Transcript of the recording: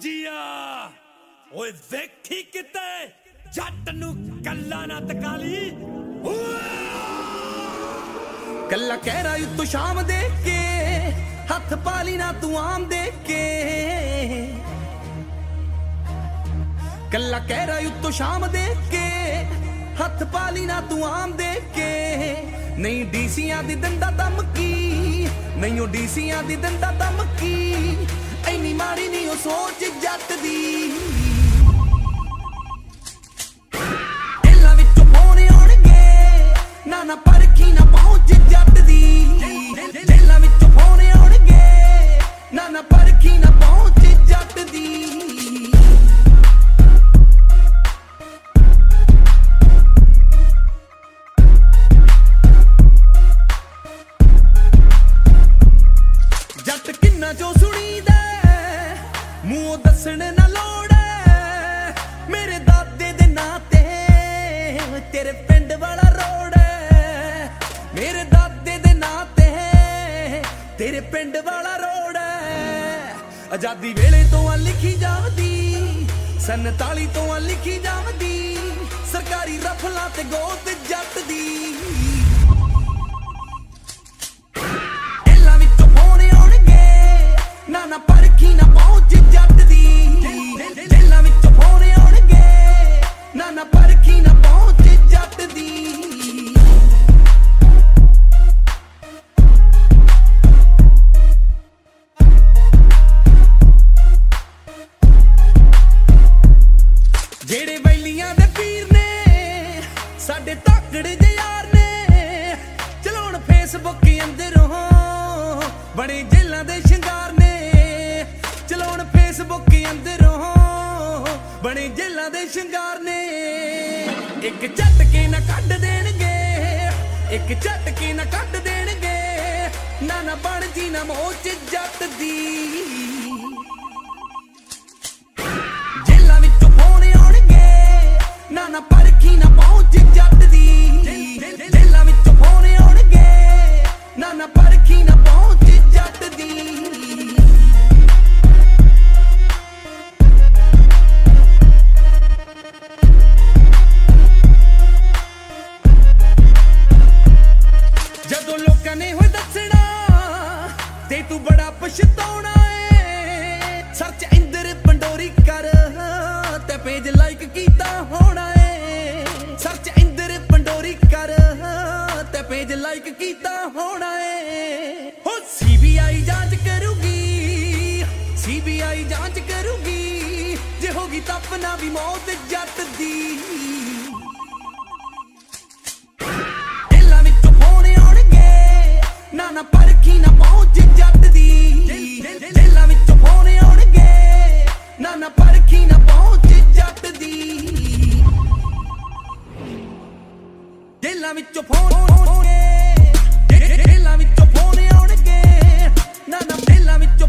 ਜੀਆ ਓਏ ਵੇਖੀ ਕਿਤੇ, ਜੱਟ ਨੂੰ ਕੱਲਾ ਨਾ ਤਕਾਲੀ। ਕੱਲਾ ਕਹਿ ਰਾ ਤੂੰ ਸ਼ਾਮ ਦੇ ਕੇ ਹੱਥ ਪਾਲੀ ਨਾ ਤੂੰ ਆਮ ਦੇ ਕੇ ਕੱਲਾ ਕਹਿ ਰਾ ਤੂੰ ਸ਼ਾਮ ਦੇ ਕੇ ਹੱਥ ਪਾਲੀ ਨਾ ਤੂੰ ਆਮ ਦੇ ਕੇ ਨਹੀਂ ਡੀਸੀਆਂ ਦੀ ਦੰਦਾ ਧਮਕੀ, ਨਹੀਂ ਉਹ ਡੀਸੀਆਂ ਦੀ ਦੰਦਾ ਧਮਕੀ। ਐਨੀ ਮਾੜੀ ਨਹੀਂ ਉਹ ਸੋਚ ਕਿੰਨਾ ਚੋਂ ਸੁਣੀਦਾ ਮੂੰਹ ਦੱਸਣ ਨਾ ਲੋੜ ਮੇਰੇ ਦਾਦੇ ਦੇ ਨਾਂ ਤੇ ਤੇਰੇ ਪਿੰਡ ਵਾਲਾ ਰੋਡ ਮੇਰੇ ਦਾਦੇ ਦੇ ਨਾਂ ਤੇ ਤੇਰੇ ਪਿੰਡ ਵਾਲਾ ਰੋਡ ਆਜ਼ਾਦੀ ਵੇਲੇ ਤੋਂ ਆ ਲਿਖੀ ਜਾਂਦੀ 47 ਤੋਂ ਆ ਲਿਖੀ ਜਾਂਦੀ, ਸਰਕਾਰੀ ਰਫਲਾਂ ਤੇ ਗੋਤ ਜੱਟ ਦੀ ਜਿਹੜੇ ਵੈਲੀਆਂ ਦੇ ਪੀਰ ਨੇ, ਸਾਡੇ ਤਾਕੜ ਦੇ ਯਾਰ ਨੇ। ਚਲਾਉਣ ਫੇਸਬੁੱਕ ਅੰਦਰੋਂ ਬੜੇ ਜੇਲਾਂ ਦੇ ਸ਼ਿੰਗਾਰ ਨੇ। ਚਲਾਉਣ ਫੇਸਬੁੱਕ ਅੰਦਰੋਂ ਬੜੇ ਜੇਲਾਂ ਦੇ ਸ਼ਿੰਗਾਰ ਨੇ। ਇੱਕ ਝਟਕੇ ਨਾ ਕੱਢ ਦੇਣਗੇ, ਇੱਕ ਝਟਕੇ ਨਾ ਕੱਢ ਦੇਣਗੇ। ਨਾ ਨਾ ਬਣ ਜੀ ਨਾ ਮੋਚ ਜੱਟ ਦੀ। ਜਦੋਂ ਹੋਏ ਦੱਸਣਾ। ਤੇ ਤੂੰ ਬੜਾ ਪਛਤਾਉਣਾ ਏ। ਸਰਚ ਇੰਦਰ ਪੰਡੋਰੀ ਕਰ, ਤੇ ਪੇਜ ਲਾਈਕ ਕੀਤਾ ਹੋਣਾ ਏ। ਸਰਚ ਇੰਦਰ ਪੰਡੋਰੀ ਕਰ, ਤੇ ਪੇਜ ਲਾਈਕ ਕੀਤਾ ਹੋਣਾ ਏ। ਹੋ ਸੀਬੀਆਈ ਜਾਂਚ ਕਰੂਗੀ ਸੀਬੀਆਈ ਜਾਂਚ ਕਰੂਗੀ। ਜੇ ਹੋਗੀ ਤਾਂ ਆਪਣਾ ਵੀ ਮੌਤ ਜੱਟ ਦੀ। ਵਿੱਚੋਂ ਫੋਨ ਆਉਣੇ ਜੇਲਾਂ ਵਿੱਚੋਂ ਫੋਨ ਆਉਣਗੇ। ਨਾ ਨਾ ਜੇਲਾਂ ਵਿੱਚੋਂ